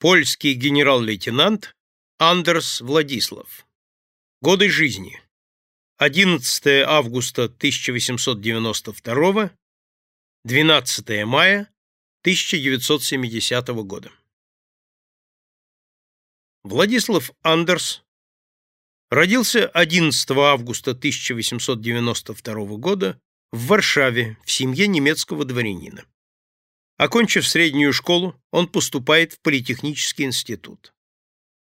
Польский генерал-лейтенант Андерс Владислав. Годы жизни. 11 августа 1892, 12 мая 1970 года. Владислав Андерс родился 11 августа 1892 года в Варшаве в семье немецкого дворянина. Окончив среднюю школу, он поступает в Политехнический институт.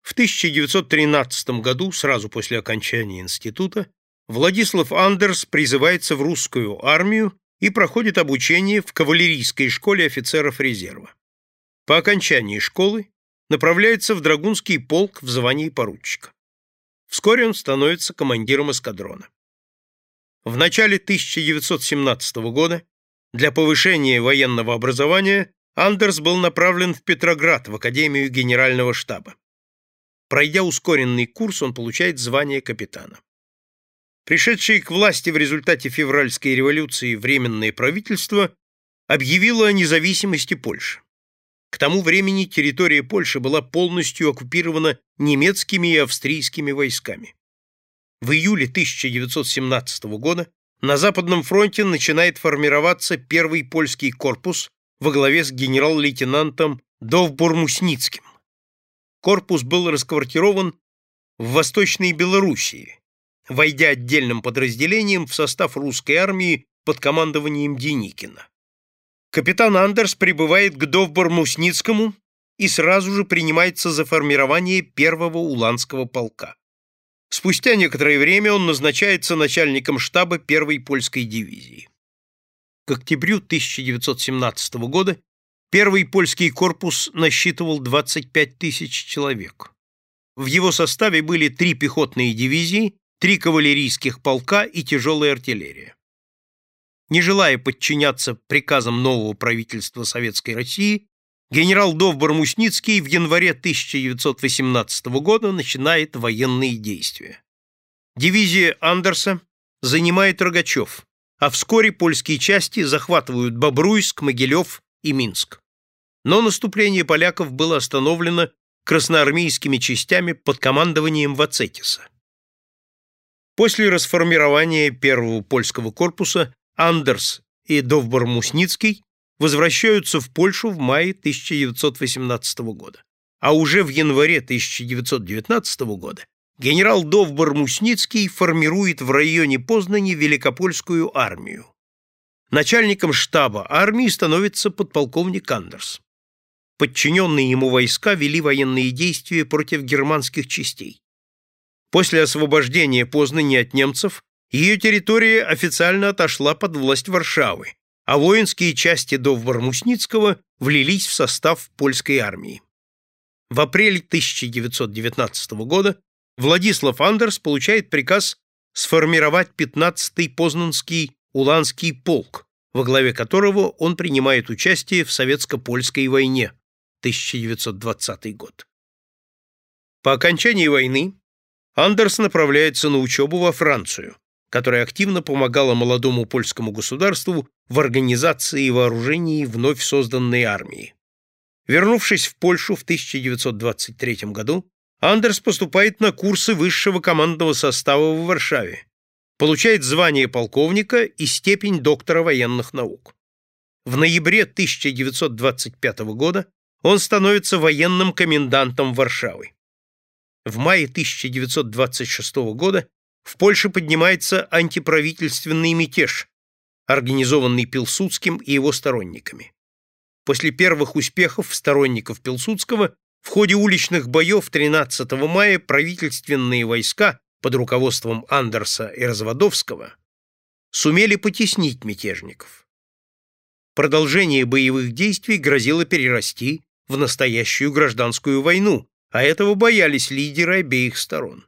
В 1913 году, сразу после окончания института, Владислав Андерс призывается в русскую армию и проходит обучение в кавалерийской школе офицеров резерва. По окончании школы направляется в Драгунский полк в звании поручика. Вскоре он становится командиром эскадрона. В начале 1917 года для повышения военного образования Андерс был направлен в Петроград, в Академию Генерального штаба. Пройдя ускоренный курс, он получает звание капитана. Пришедшее к власти в результате февральской революции Временное правительство объявило о независимости Польши. К тому времени территория Польши была полностью оккупирована немецкими и австрийскими войсками. В июле 1917 года на Западном фронте начинает формироваться первый польский корпус во главе с генерал-лейтенантом Довбур-Мусницким. Корпус был расквартирован в Восточной Белоруссии, войдя отдельным подразделением в состав русской армии под командованием Деникина. Капитан Андерс прибывает к Довбур-Мусницкому и сразу же принимается за формирование первого уланского полка. Спустя некоторое время он назначается начальником штаба первой польской дивизии. К октябрю 1917 года первый польский корпус насчитывал 25 тысяч человек. В его составе были три пехотные дивизии, три кавалерийских полка и тяжелая артиллерия. Не желая подчиняться приказам нового правительства Советской России, генерал Довбор-Мусницкий в январе 1918 года начинает военные действия. Дивизия Андерса занимает Рогачев, а вскоре польские части захватывают Бобруйск, Могилев и Минск. Но наступление поляков было остановлено красноармейскими частями под командованием Вацетиса. После расформирования первого польского корпуса Андерс и Довбор-Мусницкий возвращаются в Польшу в мае 1918 года. А уже в январе 1919 года генерал Довбор-Мусницкий формирует в районе Познани Великопольскую армию. Начальником штаба армии становится подполковник Андерс. Подчиненные ему войска вели военные действия против германских частей. После освобождения Познани от немцев ее территория официально отошла под власть Варшавы, а воинские части Довбор-Мусницкого влились в состав польской армии. В апреле 1919 года Владислав Андерс получает приказ сформировать 15-й Познанский Уланский полк, во главе которого он принимает участие в советско-польской войне 1920 год. По окончании войны Андерс направляется на учебу во Францию, которая активно помогала молодому польскому государству в организации и вооружении вновь созданной армии. Вернувшись в Польшу в 1923 году, Андерс поступает на курсы высшего командного состава в Варшаве, получает звание полковника и степень доктора военных наук. В ноябре 1925 года он становится военным комендантом Варшавы. В мае 1926 года в Польше поднимается антиправительственный мятеж, организованный Пилсудским и его сторонниками. После первых успехов сторонников Пилсудского в ходе уличных боев 13 мая правительственные войска под руководством Андерса и Разводовского сумели потеснить мятежников. Продолжение боевых действий грозило перерасти в настоящую гражданскую войну, а этого боялись лидеры обеих сторон.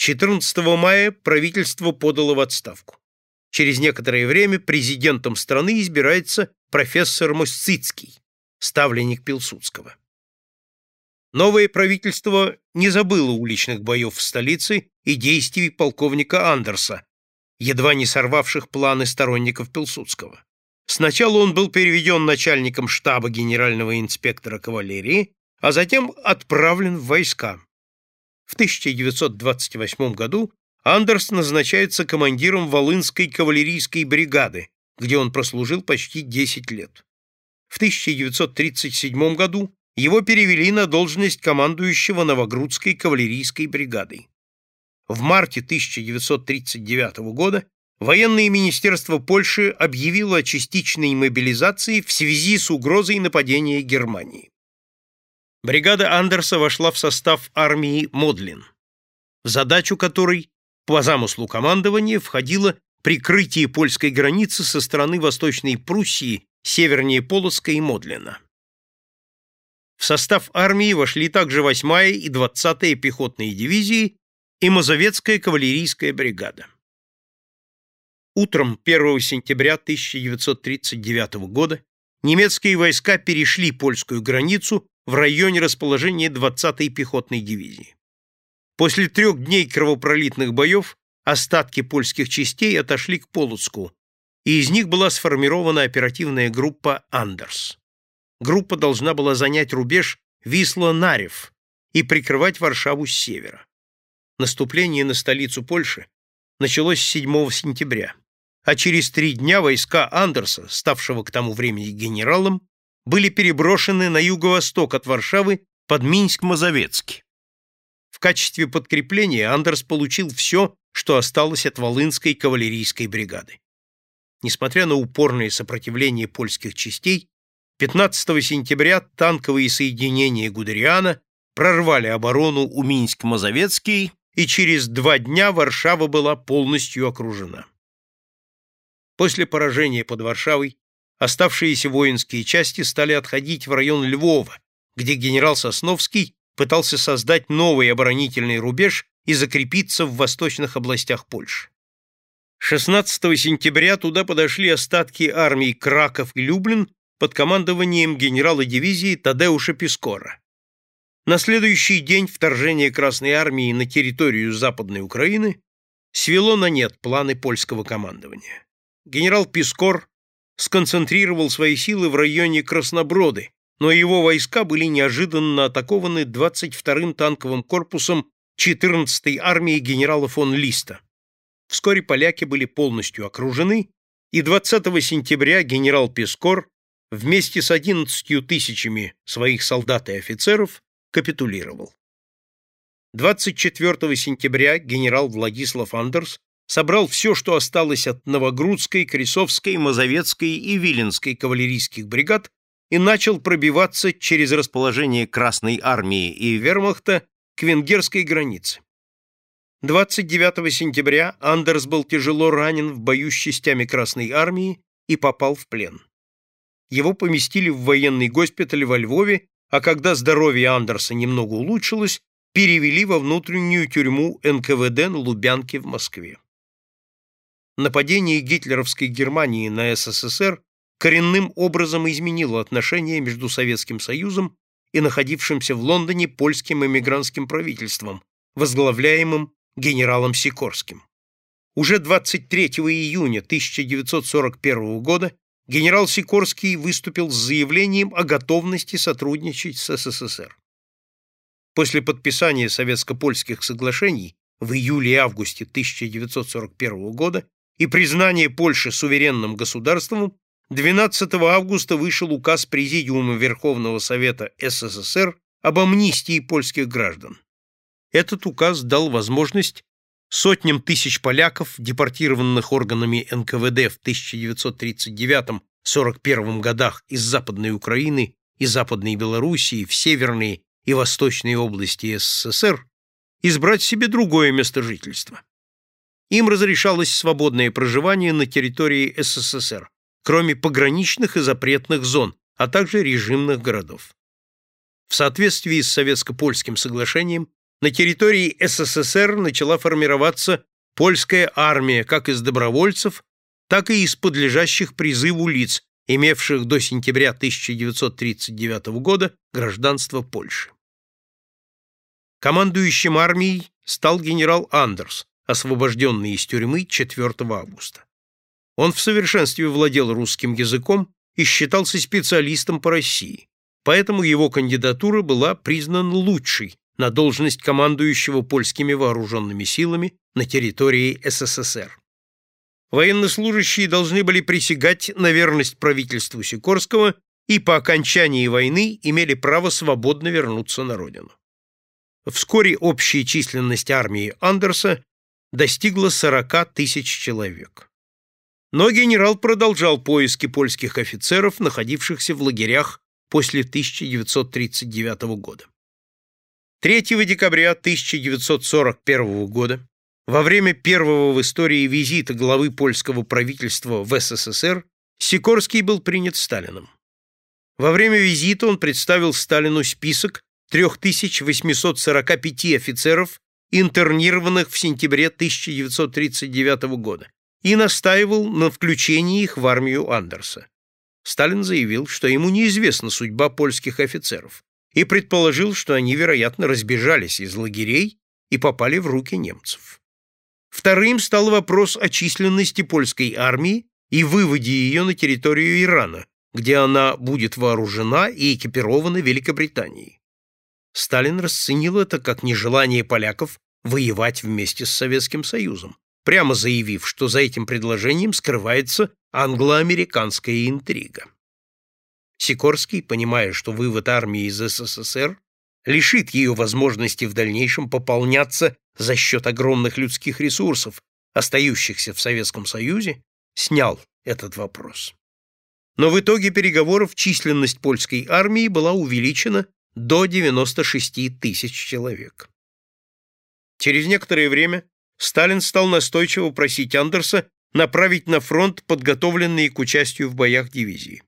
14 мая правительство подало в отставку. Через некоторое время президентом страны избирается профессор Мосцицкий, ставленник Пилсудского. Новое правительство не забыло уличных боев в столице и действий полковника Андерса, едва не сорвавших планы сторонников Пилсудского. Сначала он был переведен начальником штаба генерального инспектора кавалерии, а затем отправлен в войска. В 1928 году Андерс назначается командиром Волынской кавалерийской бригады, где он прослужил почти 10 лет. В 1937 году его перевели на должность командующего Новогрудской кавалерийской бригадой. В марте 1939 года военное министерство Польши объявило о частичной мобилизации в связи с угрозой нападения Германии. Бригада Андерса вошла в состав армии Модлин, в задачу которой по замыслу командования входило прикрытие польской границы со стороны Восточной Пруссии севернее Полоцка и Модлина. В состав армии вошли также 8-я и 20-я пехотные дивизии и Мазовецкая кавалерийская бригада. Утром 1 сентября 1939 года немецкие войска перешли польскую границу в районе расположения 20-й пехотной дивизии. После трех дней кровопролитных боев остатки польских частей отошли к Полоцку, и из них была сформирована оперативная группа «Андерс». Группа должна была занять рубеж Висло-Нарев и прикрывать Варшаву с севера. Наступление на столицу Польши началось 7 сентября, а через три дня войска Андерса, ставшего к тому времени генералом, были переброшены на юго-восток от Варшавы под Минск-Мазовецкий. В качестве подкрепления Андерс получил все, что осталось от Волынской кавалерийской бригады. Несмотря на упорное сопротивление польских частей, 15 сентября танковые соединения Гудериана прорвали оборону у Минск-Мазовецкий, и через два дня Варшава была полностью окружена. После поражения под Варшавой оставшиеся воинские части стали отходить в район Львова, где генерал Сосновский пытался создать новый оборонительный рубеж и закрепиться в восточных областях Польши. 16 сентября туда подошли остатки армий Краков и Люблин под командованием генерала дивизии Тадеуша Пискора. На следующий день вторжение Красной армии на территорию Западной Украины свело на нет планы польского командования. Генерал Пискор сконцентрировал свои силы в районе Красноброды, но его войска были неожиданно атакованы 22-м танковым корпусом 14-й армии генерала фон Листа. Вскоре поляки были полностью окружены, и 20 сентября генерал Пескор вместе с 11 тысячами своих солдат и офицеров капитулировал. 24 сентября генерал Владислав Андерс собрал все, что осталось от Новогрудской, Кресовской, Мазовецкой и Виленской кавалерийских бригад и начал пробиваться через расположение Красной армии и вермахта к венгерской границе. 29 сентября Андерс был тяжело ранен в бою с частями Красной армии и попал в плен. Его поместили в военный госпиталь во Львове, а когда здоровье Андерса немного улучшилось, перевели во внутреннюю тюрьму НКВД на Лубянке в Москве. Нападение гитлеровской Германии на СССР коренным образом изменило отношения между Советским Союзом и находившимся в Лондоне польским эмигрантским правительством, возглавляемым генералом Сикорским. Уже 23 июня 1941 года генерал Сикорский выступил с заявлением о готовности сотрудничать с СССР. После подписания советско-польских соглашений в июле и августе 1941 года и признания Польши суверенным государством 12 августа вышел указ Президиума Верховного Совета СССР об амнистии польских граждан. Этот указ дал возможность сотням тысяч поляков, депортированных органами НКВД в 1939-41 годах из Западной Украины и Западной Белоруссии в северные и восточные области СССР, избрать себе другое место жительства. Им разрешалось свободное проживание на территории СССР, кроме пограничных и запретных зон, а также режимных городов. В соответствии с советско-польским соглашением на территории СССР начала формироваться польская армия как из добровольцев, так и из подлежащих призыву лиц, имевших до сентября 1939 года гражданство Польши. Командующим армией стал генерал Андерс, освобожденный из тюрьмы 4 августа. Он в совершенстве владел русским языком и считался специалистом по России, поэтому его кандидатура была признана лучшей на должность командующего польскими вооруженными силами на территории СССР. Военнослужащие должны были присягать на верность правительству Сикорского и по окончании войны имели право свободно вернуться на родину. Вскоре общая численность армии Андерса достигла 40 тысяч человек. Но генерал продолжал поиски польских офицеров, находившихся в лагерях после 1939 года. 3 декабря 1941 года, во время первого в истории визита главы польского правительства в СССР, Сикорский был принят Сталином. Во время визита он представил Сталину список 3845 офицеров, интернированных в сентябре 1939 года, и настаивал на включении их в армию Андерса. Сталин заявил, что ему неизвестна судьба польских офицеров, и предположил, что они, вероятно, разбежались из лагерей и попали в руки немцев. Вторым стал вопрос о численности польской армии и выводе ее на территорию Ирана, где она будет вооружена и экипирована Великобританией. Сталин расценил это как нежелание поляков воевать вместе с Советским Союзом, прямо заявив, что за этим предложением скрывается англо-американская интрига. Сикорский, понимая, что вывод армии из СССР лишит ее возможности в дальнейшем пополняться за счет огромных людских ресурсов, остающихся в Советском Союзе, снял этот вопрос. Но в итоге переговоров численность польской армии была увеличена до 96 тысяч человек. Через некоторое время Сталин стал настойчиво просить Андерса направить на фронт подготовленные к участию в боях дивизии.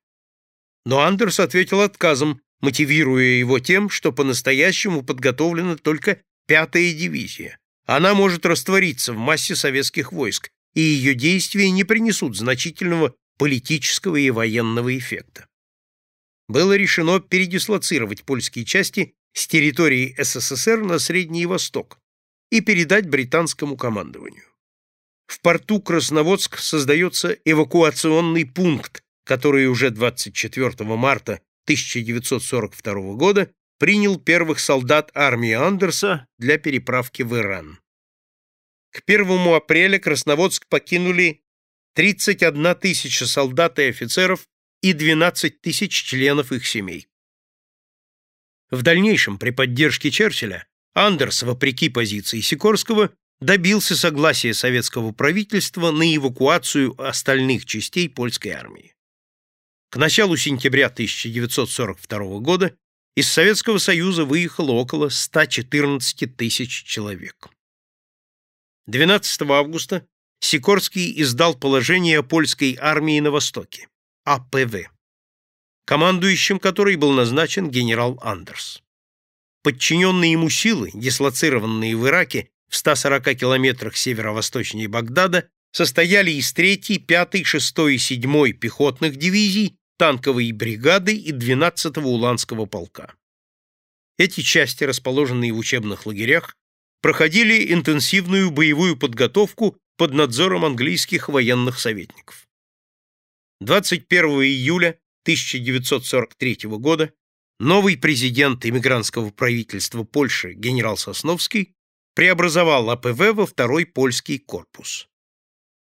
Но Андерс ответил отказом, мотивируя его тем, что по-настоящему подготовлена только пятая дивизия. Она может раствориться в массе советских войск, и ее действия не принесут значительного политического и военного эффекта. Было решено передислоцировать польские части с территории СССР на Средний Восток и передать британскому командованию. В порту Красноводск создается эвакуационный пункт, который уже 24 марта 1942 года принял первых солдат армии Андерса для переправки в Иран. К 1 апреля Красноводск покинули 31 тысяча солдат и офицеров и 12 тысяч членов их семей. В дальнейшем, при поддержке Черчилля, Андерс, вопреки позиции Сикорского, добился согласия советского правительства на эвакуацию остальных частей польской армии. К началу сентября 1942 года из Советского Союза выехало около 114 тысяч человек. 12 августа Сикорский издал положение польской армии на Востоке, АПВ, командующим которой был назначен генерал Андерс. Подчиненные ему силы, дислоцированные в Ираке в 140 километрах северо-восточнее Багдада, состояли из 3-й, 5-й, 6-й и 7-й пехотных дивизий танковой бригады и 12-го Уланского полка. Эти части, расположенные в учебных лагерях, проходили интенсивную боевую подготовку под надзором английских военных советников. 21 июля 1943 года новый президент иммигрантского правительства Польши генерал Сосновский преобразовал АПВ во второй польский корпус.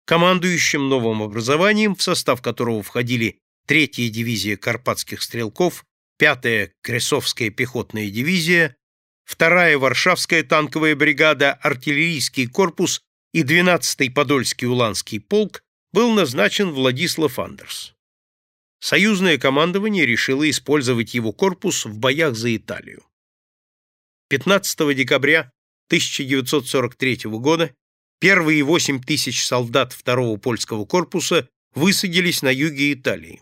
Командующим новым образованием, в состав которого входили третья дивизия карпатских стрелков, пятая Кресовская пехотная дивизия, вторая Варшавская танковая бригада, артиллерийский корпус и 12-й Подольский Уланский полк был назначен Владислав Андерс. Союзное командование решило использовать его корпус в боях за Италию. 15 декабря 1943 года первые 8 тысяч солдат второго польского корпуса высадились на юге Италии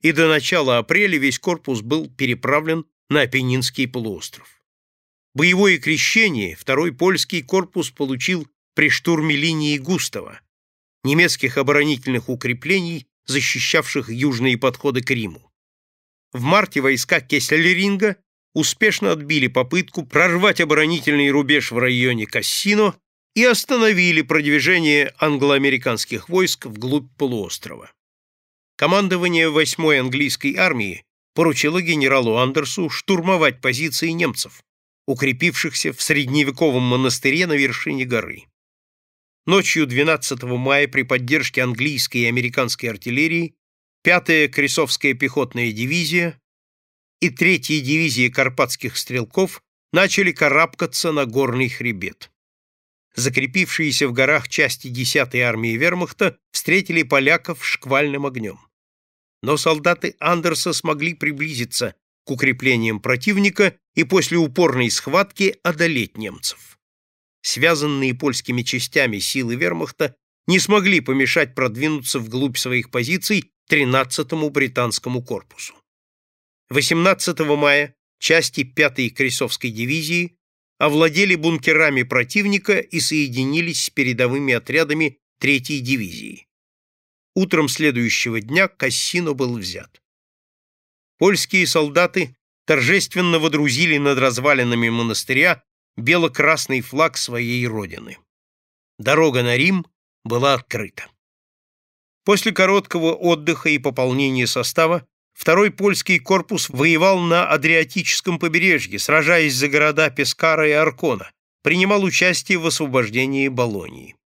и до начала апреля весь корпус был переправлен на Апеннинский полуостров. Боевое крещение второй польский корпус получил при штурме линии Густава, немецких оборонительных укреплений, защищавших южные подходы к Риму. В марте войска Кессельринга успешно отбили попытку прорвать оборонительный рубеж в районе Кассино и остановили продвижение англо-американских войск вглубь полуострова командование 8-й английской армии поручила генералу Андерсу штурмовать позиции немцев, укрепившихся в средневековом монастыре на вершине горы. Ночью 12 мая при поддержке английской и американской артиллерии 5-я Кресовская пехотная дивизия и 3-я дивизия Карпатских стрелков начали карабкаться на горный хребет. Закрепившиеся в горах части 10-й армии вермахта встретили поляков шквальным огнем но солдаты Андерса смогли приблизиться к укреплениям противника и после упорной схватки одолеть немцев. Связанные польскими частями силы вермахта не смогли помешать продвинуться вглубь своих позиций 13-му британскому корпусу. 18 мая части 5-й Кресовской дивизии овладели бункерами противника и соединились с передовыми отрядами 3-й дивизии. Утром следующего дня Кассино был взят. Польские солдаты торжественно водрузили над развалинами монастыря бело-красный флаг своей родины. Дорога на Рим была открыта. После короткого отдыха и пополнения состава второй польский корпус воевал на Адриатическом побережье, сражаясь за города Пескара и Аркона, принимал участие в освобождении Болонии.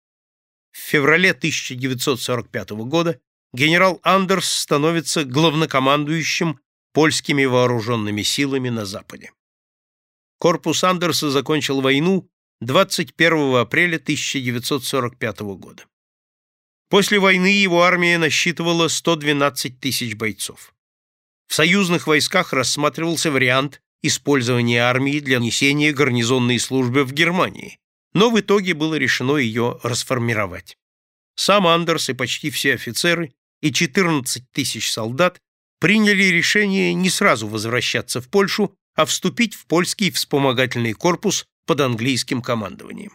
В феврале 1945 года генерал Андерс становится главнокомандующим польскими вооруженными силами на Западе. Корпус Андерса закончил войну 21 апреля 1945 года. После войны его армия насчитывала 112 тысяч бойцов. В союзных войсках рассматривался вариант использования армии для несения гарнизонной службы в Германии, но в итоге было решено ее расформировать. Сам Андерс и почти все офицеры и 14 тысяч солдат приняли решение не сразу возвращаться в Польшу, а вступить в польский вспомогательный корпус под английским командованием.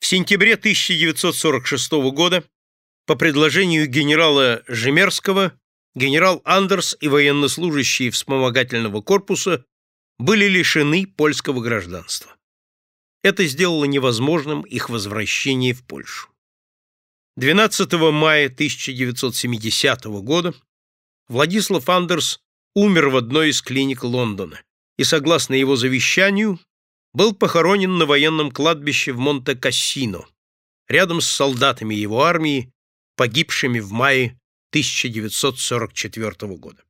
В сентябре 1946 года по предложению генерала Жемерского генерал Андерс и военнослужащие вспомогательного корпуса были лишены польского гражданства. Это сделало невозможным их возвращение в Польшу. 12 мая 1970 года Владислав Андерс умер в одной из клиник Лондона и, согласно его завещанию, был похоронен на военном кладбище в Монте-Кассино, рядом с солдатами его армии, погибшими в мае 1944 года.